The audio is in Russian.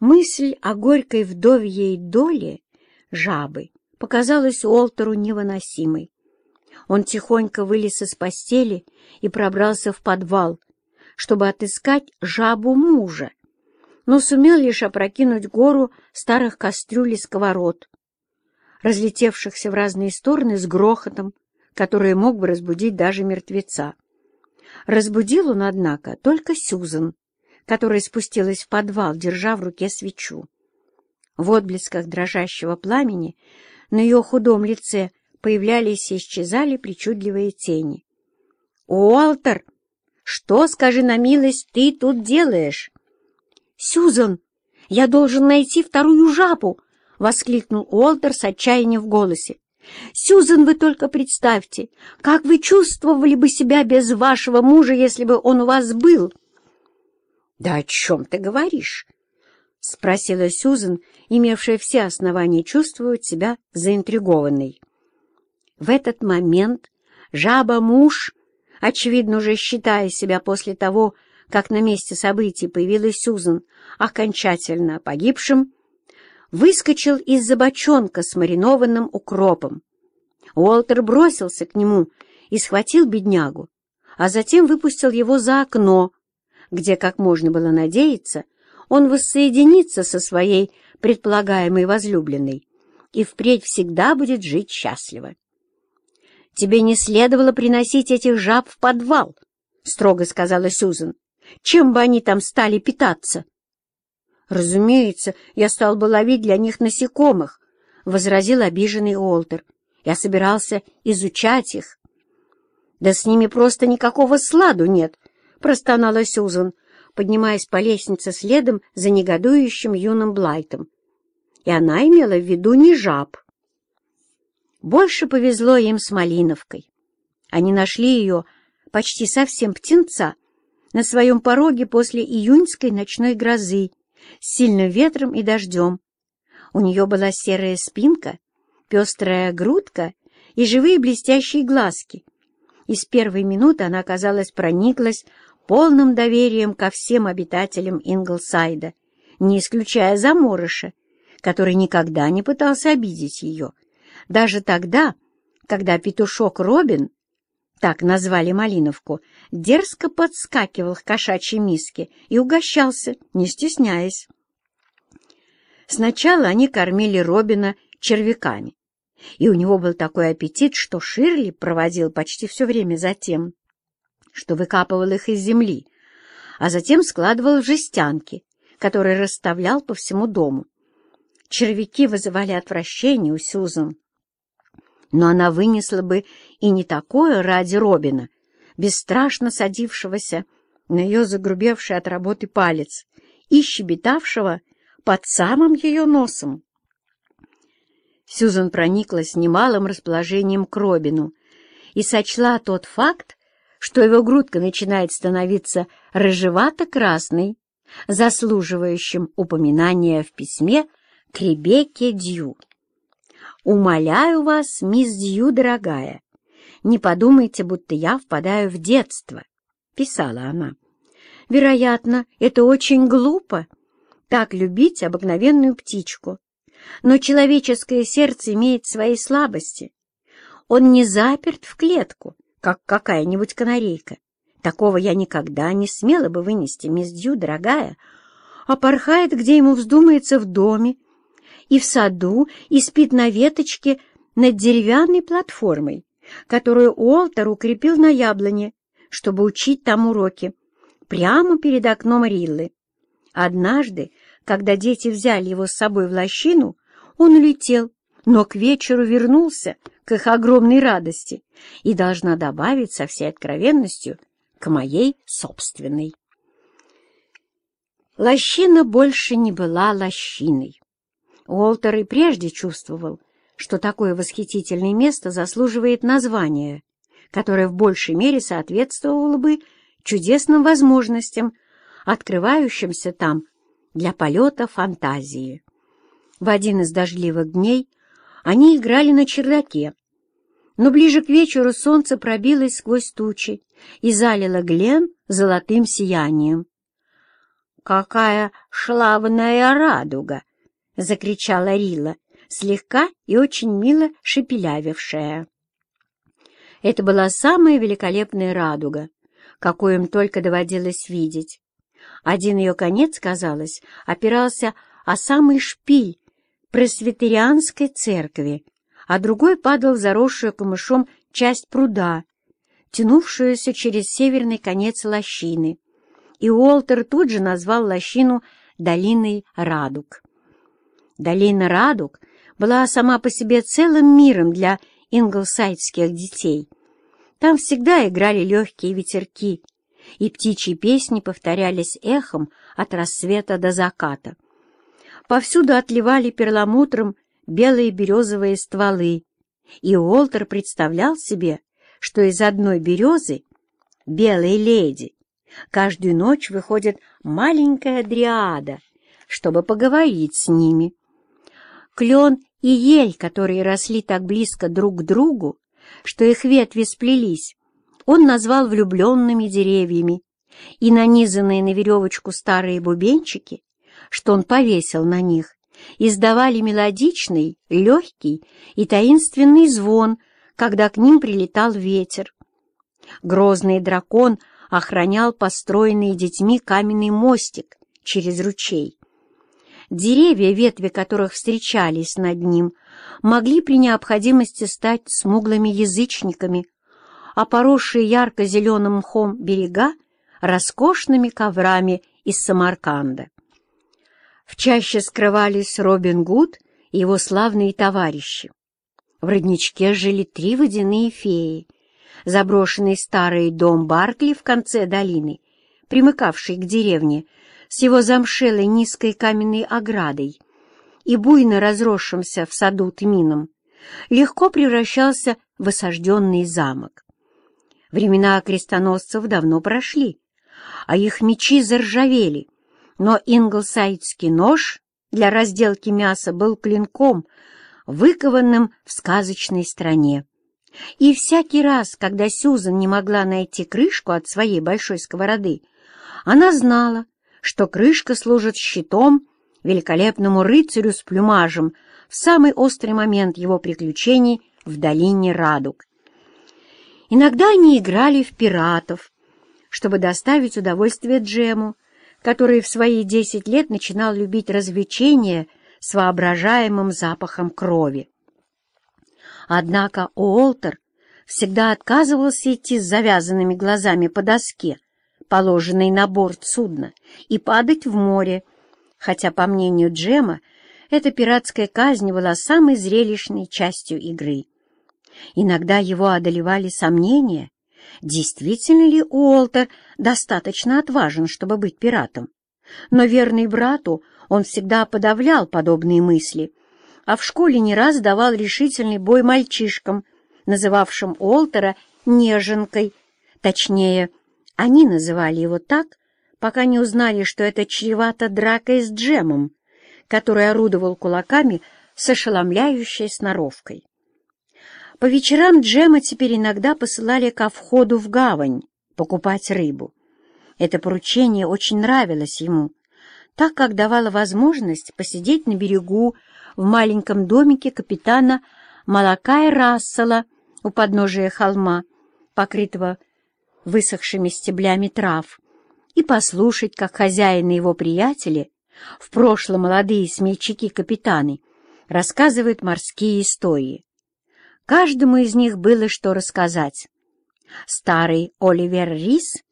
Мысль о горькой вдовьей доле жабы показалась Уолтеру невыносимой. Он тихонько вылез из постели и пробрался в подвал, чтобы отыскать жабу мужа, но сумел лишь опрокинуть гору старых кастрюль и сковород, разлетевшихся в разные стороны с грохотом, который мог бы разбудить даже мертвеца. Разбудил он, однако, только Сюзан, которая спустилась в подвал, держа в руке свечу. В отблесках дрожащего пламени на ее худом лице появлялись и исчезали причудливые тени. «Уолтер, что, скажи на милость, ты тут делаешь?» «Сюзан, я должен найти вторую жабу!» — воскликнул Уолтер с отчаянием в голосе. «Сюзан, вы только представьте, как вы чувствовали бы себя без вашего мужа, если бы он у вас был?» «Да о чем ты говоришь?» — спросила Сюзан, имевшая все основания чувствовать себя заинтригованной. В этот момент жаба-муж, очевидно уже считая себя после того, как на месте событий появилась Сюзан, окончательно погибшим, выскочил из-за бочонка с маринованным укропом. Уолтер бросился к нему и схватил беднягу, а затем выпустил его за окно, где, как можно было надеяться, он воссоединится со своей предполагаемой возлюбленной и впредь всегда будет жить счастливо. «Тебе не следовало приносить этих жаб в подвал», — строго сказала Сюзан. «Чем бы они там стали питаться?» «Разумеется, я стал бы ловить для них насекомых», — возразил обиженный Уолтер. «Я собирался изучать их». «Да с ними просто никакого сладу нет», — простонала Сюзан, поднимаясь по лестнице следом за негодующим юным Блайтом. И она имела в виду не жаб. Больше повезло им с Малиновкой. Они нашли ее, почти совсем птенца, на своем пороге после июньской ночной грозы с сильным ветром и дождем. У нее была серая спинка, пестрая грудка и живые блестящие глазки. И с первой минуты она, казалось, прониклась полным доверием ко всем обитателям Инглсайда, не исключая заморыша, который никогда не пытался обидеть ее, даже тогда, когда петушок Робин, так назвали Малиновку, дерзко подскакивал к кошачьей миске и угощался, не стесняясь. Сначала они кормили Робина червяками, и у него был такой аппетит, что Ширли проводил почти все время за тем, что выкапывал их из земли, а затем складывал в жестянки, которые расставлял по всему дому. Червяки вызывали отвращение у Сюзан, но она вынесла бы и не такое ради Робина, бесстрашно садившегося на ее загрубевший от работы палец и щебетавшего под самым ее носом. Сюзан прониклась немалым расположением к Робину и сочла тот факт, что его грудка начинает становиться рыжевато-красной, заслуживающим упоминания в письме к Ребекке Дью. «Умоляю вас, мисс Дью, дорогая, не подумайте, будто я впадаю в детство», — писала она. «Вероятно, это очень глупо, так любить обыкновенную птичку. Но человеческое сердце имеет свои слабости. Он не заперт в клетку, как какая-нибудь канарейка. Такого я никогда не смела бы вынести, мисс Дью, дорогая, а порхает, где ему вздумается в доме, и в саду, и спит на веточке над деревянной платформой, которую Уолтер укрепил на яблоне, чтобы учить там уроки, прямо перед окном Риллы. Однажды, когда дети взяли его с собой в лощину, он улетел, но к вечеру вернулся к их огромной радости и должна добавить со всей откровенностью к моей собственной. Лощина больше не была лощиной. Уолтер и прежде чувствовал, что такое восхитительное место заслуживает названия, которое в большей мере соответствовало бы чудесным возможностям, открывающимся там для полета фантазии. В один из дождливых дней они играли на чердаке, но ближе к вечеру солнце пробилось сквозь тучи и залило Глен золотым сиянием. какая шлавная радуга!» — закричала Рила, слегка и очень мило шепелявившая. Это была самая великолепная радуга, какую им только доводилось видеть. Один ее конец, казалось, опирался о самый шпиль пресвитерианской церкви, а другой падал в заросшую камышом часть пруда, тянувшуюся через северный конец лощины, и Уолтер тут же назвал лощину «Долиной Радуг». Долина Радуг была сама по себе целым миром для инглсайдских детей. Там всегда играли легкие ветерки, и птичьи песни повторялись эхом от рассвета до заката. Повсюду отливали перламутром белые березовые стволы, и Уолтер представлял себе, что из одной березы, белой леди, каждую ночь выходит маленькая дриада, чтобы поговорить с ними. Клен и ель, которые росли так близко друг к другу, что их ветви сплелись, он назвал влюбленными деревьями, и нанизанные на веревочку старые бубенчики, что он повесил на них, издавали мелодичный, легкий и таинственный звон, когда к ним прилетал ветер. Грозный дракон охранял построенный детьми каменный мостик через ручей. Деревья, ветви которых встречались над ним, могли при необходимости стать смуглыми язычниками, а поросшие ярко-зеленым мхом берега — роскошными коврами из Самарканда. В чаще скрывались Робин Гуд и его славные товарищи. В родничке жили три водяные феи. Заброшенный старый дом Баркли в конце долины, примыкавший к деревне, с его замшелой низкой каменной оградой и буйно разросшимся в саду тмином, легко превращался в осажденный замок. Времена крестоносцев давно прошли, а их мечи заржавели, но инглсайдский нож для разделки мяса был клинком, выкованным в сказочной стране. И всякий раз, когда Сюзан не могла найти крышку от своей большой сковороды, она знала, что крышка служит щитом великолепному рыцарю с плюмажем в самый острый момент его приключений в долине Радуг. Иногда они играли в пиратов, чтобы доставить удовольствие Джему, который в свои десять лет начинал любить развлечения с воображаемым запахом крови. Однако Уолтер всегда отказывался идти с завязанными глазами по доске, положенной на борт судна, и падать в море, хотя, по мнению Джема, эта пиратская казнь была самой зрелищной частью игры. Иногда его одолевали сомнения, действительно ли Уолтер достаточно отважен, чтобы быть пиратом. Но верный брату он всегда подавлял подобные мысли, а в школе не раз давал решительный бой мальчишкам, называвшим Уолтера «неженкой», точнее, они называли его так, пока не узнали, что это чревато дракой с Джемом, который орудовал кулаками с ошеломляющей сноровкой. По вечерам Джема теперь иногда посылали ко входу в гавань покупать рыбу. Это поручение очень нравилось ему, так как давало возможность посидеть на берегу в маленьком домике капитана Малакая Рассела у подножия холма, покрытого высохшими стеблями трав, и послушать, как хозяин и его приятели, в прошлом молодые смельчаки-капитаны, рассказывают морские истории. Каждому из них было что рассказать. Старый Оливер Рис